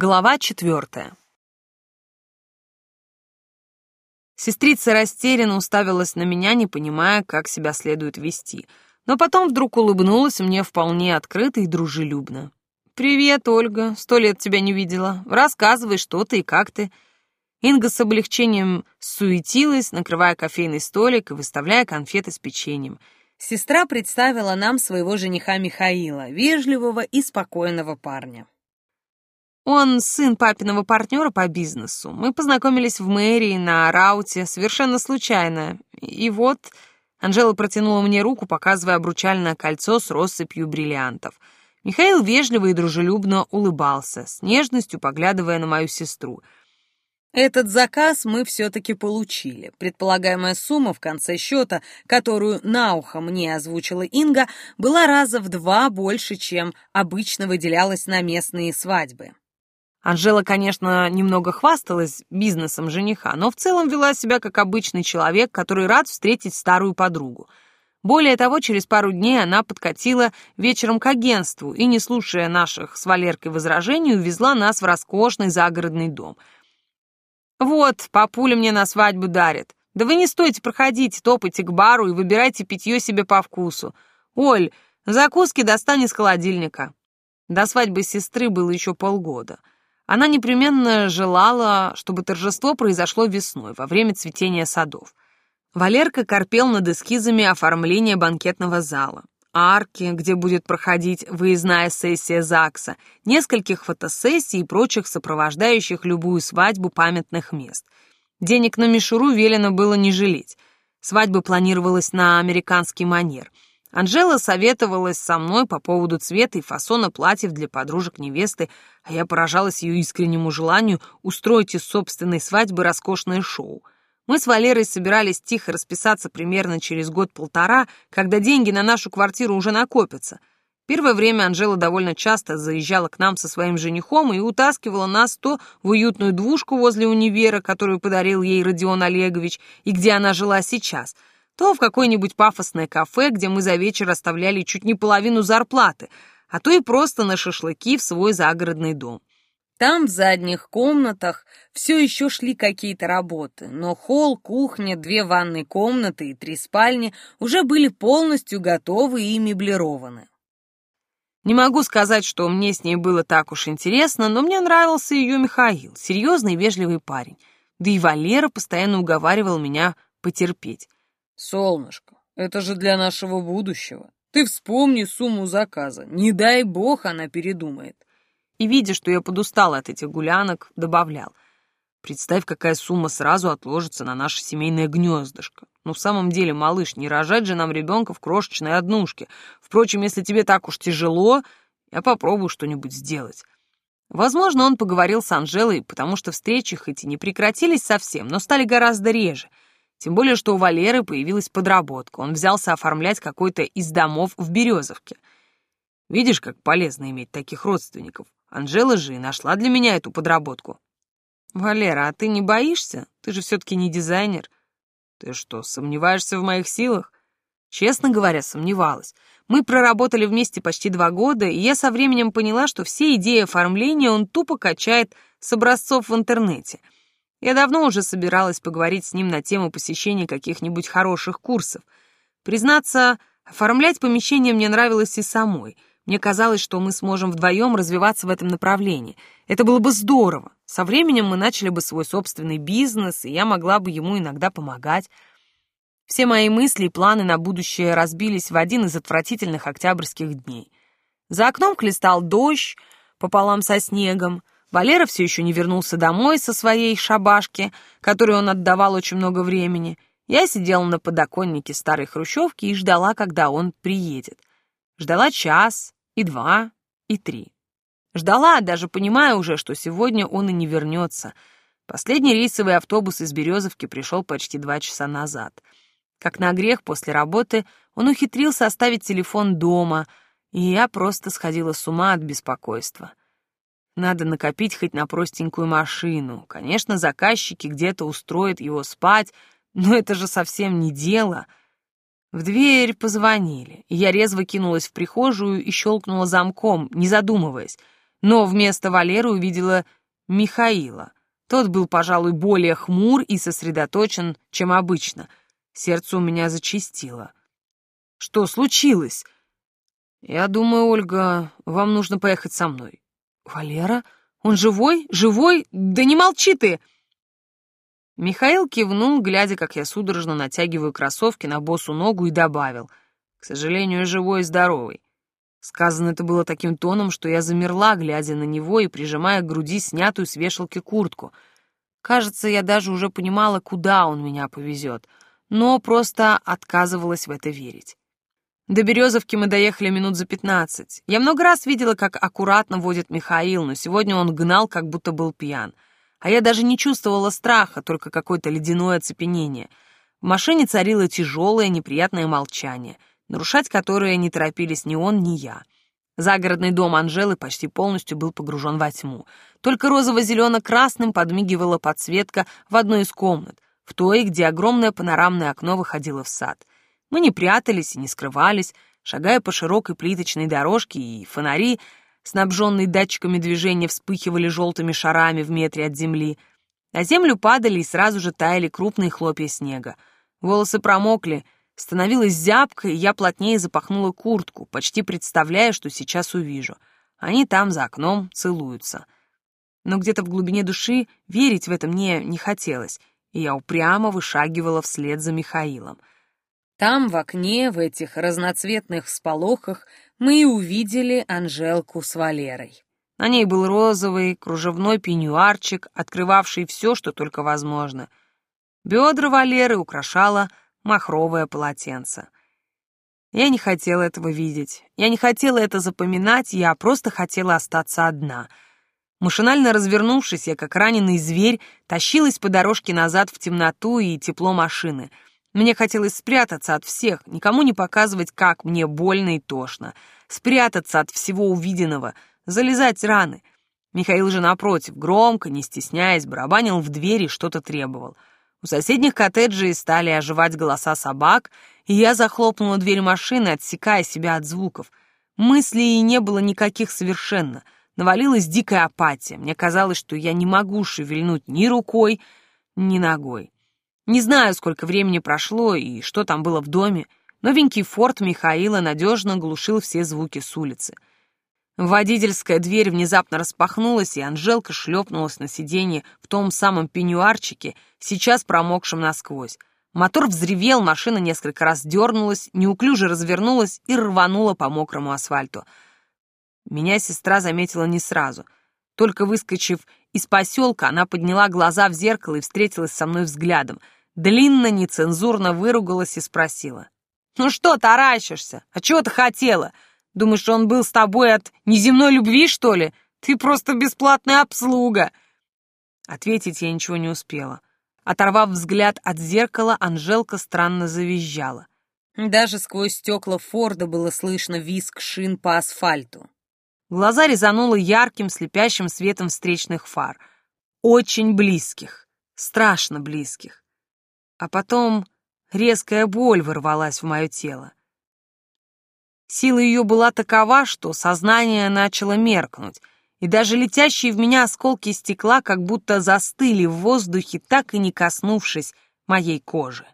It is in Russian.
Глава четвертая. Сестрица растерянно уставилась на меня, не понимая, как себя следует вести, но потом вдруг улыбнулась мне вполне открыто и дружелюбно. «Привет, Ольга, сто лет тебя не видела. Рассказывай, что ты и как ты». Инга с облегчением суетилась, накрывая кофейный столик и выставляя конфеты с печеньем. Сестра представила нам своего жениха Михаила, вежливого и спокойного парня. Он сын папиного партнера по бизнесу. Мы познакомились в мэрии на рауте совершенно случайно. И вот Анжела протянула мне руку, показывая обручальное кольцо с россыпью бриллиантов. Михаил вежливо и дружелюбно улыбался, с нежностью поглядывая на мою сестру. Этот заказ мы все-таки получили. Предполагаемая сумма в конце счета, которую на ухо мне озвучила Инга, была раза в два больше, чем обычно выделялась на местные свадьбы. Анжела, конечно, немного хвасталась бизнесом жениха, но в целом вела себя как обычный человек, который рад встретить старую подругу. Более того, через пару дней она подкатила вечером к агентству и, не слушая наших с Валеркой возражений, увезла нас в роскошный загородный дом. «Вот, папуля мне на свадьбу дарит. Да вы не стойте, проходите, топайте к бару и выбирайте питье себе по вкусу. Оль, закуски достань из холодильника». До свадьбы сестры было еще полгода — она непременно желала, чтобы торжество произошло весной, во время цветения садов. Валерка корпел над эскизами оформления банкетного зала, арки, где будет проходить выездная сессия ЗАГСа, нескольких фотосессий и прочих сопровождающих любую свадьбу памятных мест. Денег на мишуру велено было не жалеть. Свадьба планировалась на американский манер — Анжела советовалась со мной по поводу цвета и фасона платьев для подружек невесты, а я поражалась ее искреннему желанию устроить из собственной свадьбы роскошное шоу. Мы с Валерой собирались тихо расписаться примерно через год-полтора, когда деньги на нашу квартиру уже накопятся. Первое время Анжела довольно часто заезжала к нам со своим женихом и утаскивала нас то в уютную двушку возле универа, которую подарил ей Родион Олегович, и где она жила сейчас — то в какое-нибудь пафосное кафе, где мы за вечер оставляли чуть не половину зарплаты, а то и просто на шашлыки в свой загородный дом. Там, в задних комнатах, все еще шли какие-то работы, но холл, кухня, две ванные комнаты и три спальни уже были полностью готовы и меблированы. Не могу сказать, что мне с ней было так уж интересно, но мне нравился ее Михаил, серьезный и вежливый парень. Да и Валера постоянно уговаривал меня потерпеть. «Солнышко, это же для нашего будущего. Ты вспомни сумму заказа. Не дай бог она передумает». И, видя, что я подустала от этих гулянок, добавлял. «Представь, какая сумма сразу отложится на наше семейное гнездышко. Ну, в самом деле, малыш, не рожать же нам ребенка в крошечной однушке. Впрочем, если тебе так уж тяжело, я попробую что-нибудь сделать». Возможно, он поговорил с Анжелой, потому что встречи хоть и не прекратились совсем, но стали гораздо реже — тем более, что у Валеры появилась подработка. Он взялся оформлять какой-то из домов в Березовке. Видишь, как полезно иметь таких родственников. Анжела же и нашла для меня эту подработку. Валера, а ты не боишься? Ты же все-таки не дизайнер. Ты что, сомневаешься в моих силах? Честно говоря, сомневалась. Мы проработали вместе почти два года, и я со временем поняла, что все идеи оформления он тупо качает с образцов в интернете — я давно уже собиралась поговорить с ним на тему посещения каких-нибудь хороших курсов. Признаться, оформлять помещение мне нравилось и самой. Мне казалось, что мы сможем вдвоем развиваться в этом направлении. Это было бы здорово. Со временем мы начали бы свой собственный бизнес, и я могла бы ему иногда помогать. Все мои мысли и планы на будущее разбились в один из отвратительных октябрьских дней. За окном клестал дождь пополам со снегом, Валера все еще не вернулся домой со своей шабашки, которой он отдавал очень много времени. Я сидела на подоконнике старой хрущевки и ждала, когда он приедет. Ждала час, и два, и три. Ждала, даже понимая уже, что сегодня он и не вернется. Последний рейсовый автобус из Березовки пришел почти два часа назад. Как на грех после работы он ухитрился оставить телефон дома, и я просто сходила с ума от беспокойства. Надо накопить хоть на простенькую машину. Конечно, заказчики где-то устроят его спать, но это же совсем не дело. В дверь позвонили, и я резво кинулась в прихожую и щелкнула замком, не задумываясь. но вместо Валеры увидела Михаила. Тот был, пожалуй, более хмур и сосредоточен, чем обычно. Сердце у меня зачастило. «Что случилось?» «Я думаю, Ольга, вам нужно поехать со мной». «Валера? Он живой? Живой? Да не молчи ты!» Михаил кивнул, глядя, как я судорожно натягиваю кроссовки на босу ногу, и добавил. «К сожалению, живой и здоровый». Сказано это было таким тоном, что я замерла, глядя на него и прижимая к груди снятую с вешалки куртку. Кажется, я даже уже понимала, куда он меня повезет, но просто отказывалась в это верить. До Березовки мы доехали минут за пятнадцать. Я много раз видела, как аккуратно водит Михаил, но сегодня он гнал, как будто был пьян а я даже не чувствовала страха, только какое-то ледяное оцепенение. В машине царило тяжелое, неприятное молчание, нарушать которое не торопились ни он, ни я. Загородный дом Анжелы почти полностью был погружен во тьму. Только розово-зелено-красным подмигивала подсветка в одной из комнат, в той, где огромное панорамное окно выходило в сад. Мы не прятались и не скрывались, шагая по широкой плиточной дорожке, и фонари снабженные датчиками движения, вспыхивали желтыми шарами в метре от земли. На землю падали и сразу же таяли крупные хлопья снега. Волосы промокли, становилось зябко, и я плотнее запахнула куртку, почти представляя, что сейчас увижу. Они там, за окном, целуются. Но где-то в глубине души верить в это мне не хотелось, и я упрямо вышагивала вслед за Михаилом. Там, в окне, в этих разноцветных всполохах, мы и увидели Анжелку с Валерой. На ней был розовый кружевной пеньюарчик, открывавший все, что только возможно. Бедра Валеры украшала махровое полотенце. Я не хотела этого видеть, я не хотела это запоминать, я просто хотела остаться одна. Машинально развернувшись, я, как раненый зверь, тащилась по дорожке назад в темноту и тепло машины — мне хотелось спрятаться от всех, никому не показывать, как мне больно и тошно. Спрятаться от всего увиденного, залезать раны. Михаил же, напротив, громко, не стесняясь, барабанил в двери и что-то требовал. У соседних коттеджей стали оживать голоса собак, и я захлопнула дверь машины, отсекая себя от звуков. Мыслей не было никаких совершенно. Навалилась дикая апатия. Мне казалось, что я не могу шевельнуть ни рукой, ни ногой. Не знаю, сколько времени прошло и что там было в доме. Новенький форт Михаила надежно глушил все звуки с улицы. Водительская дверь внезапно распахнулась, и Анжелка шлепнулась на сиденье в том самом пеньюарчике, сейчас промокшем насквозь. Мотор взревел, машина несколько раз дернулась, неуклюже развернулась и рванула по мокрому асфальту. Меня сестра заметила не сразу. Только выскочив из поселка, она подняла глаза в зеркало и встретилась со мной взглядом — длинно, нецензурно выругалась и спросила. «Ну что таращишься? А чего ты хотела? Думаешь, он был с тобой от неземной любви, что ли? Ты просто бесплатная обслуга!» Ответить я ничего не успела. Оторвав взгляд от зеркала, Анжелка странно завизжала. Даже сквозь стекла Форда было слышно визг шин по асфальту. Глаза резануло ярким, слепящим светом встречных фар. Очень близких, страшно близких а потом резкая боль ворвалась в мое тело. Сила ее была такова, что сознание начало меркнуть, и даже летящие в меня осколки стекла как будто застыли в воздухе, так и не коснувшись моей кожи.